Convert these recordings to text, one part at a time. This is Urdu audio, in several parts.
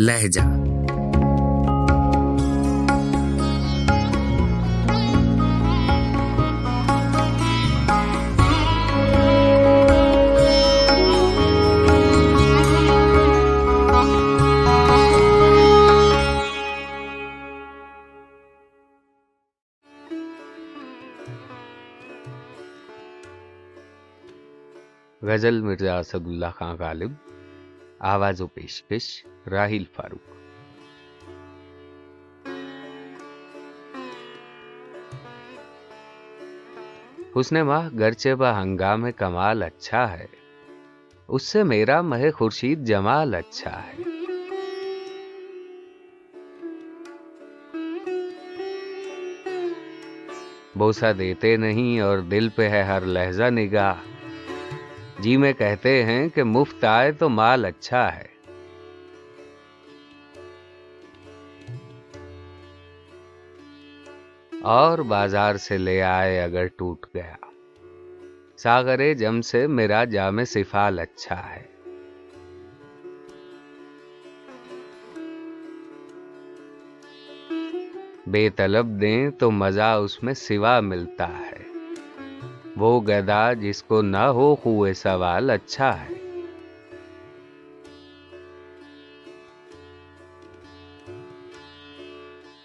لہجہ۔ غزل مرزا اسد اللہ خان غالب آواز و پیشکش۔ راہیل فاروق۔ حسن ماہ گرچہ با ہنگام کمال اچھا ہے، اس سے میرا مہ خورشید جمال اچھا ہے۔ بوسا دیتے نہیں اور دل پہ ہے ہر لہجہ نگاہ۔ جی میں کہتے ہیں کہ مفت آئے تو مال اچھا ہے۔ اور بازار سے لے آئے اگر ٹوٹ گیا۔ ساگرے جم سے میرا جام سفال اچھا ہے۔ بے طلب دیں تو مزہ اس میں سوا ملتا ہے۔ وہ گدا جس کو نہ ہو خوئے سوال اچھا ہے۔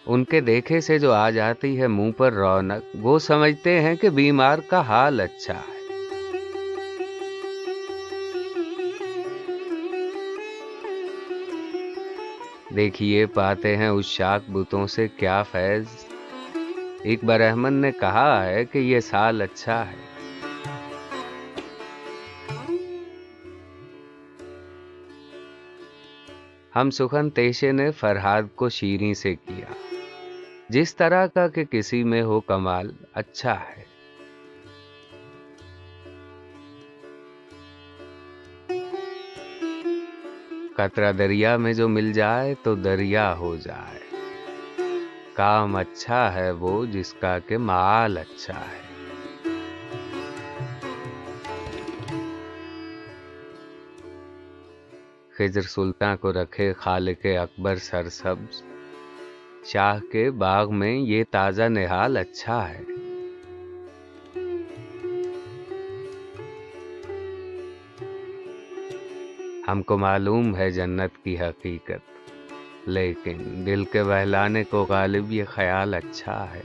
ان کے دیکھے سے جو آ جاتی ہے منہ پر رونق، وہ سمجھتے ہیں کہ بیمار کا حال اچھا ہے۔ دیکھیے، پاتے ہیں اس شاک بتوں سے کیا فیض۔ اکبر احمد نے کہا ہے کہ یہ سال اچھا ہے۔ ہم سخن تیشے نے فرحاد کو شیریں سے کیا۔ جس طرح کا کہ کسی میں ہو کمال اچھا ہے۔ قطرہ دریا میں جو مل جائے تو دریا ہو جائے۔ کام اچھا ہے وہ جس کا کہ مال اچھا ہے۔ خضر سلطان کو رکھے خالق اکبر سر سبز شاہ کے باغ میں یہ تازہ نہال اچھا ہے۔ ہم کو معلوم ہے جنت کی حقیقت، لیکن دل کے بہلانے کو غالب یہ خیال اچھا ہے۔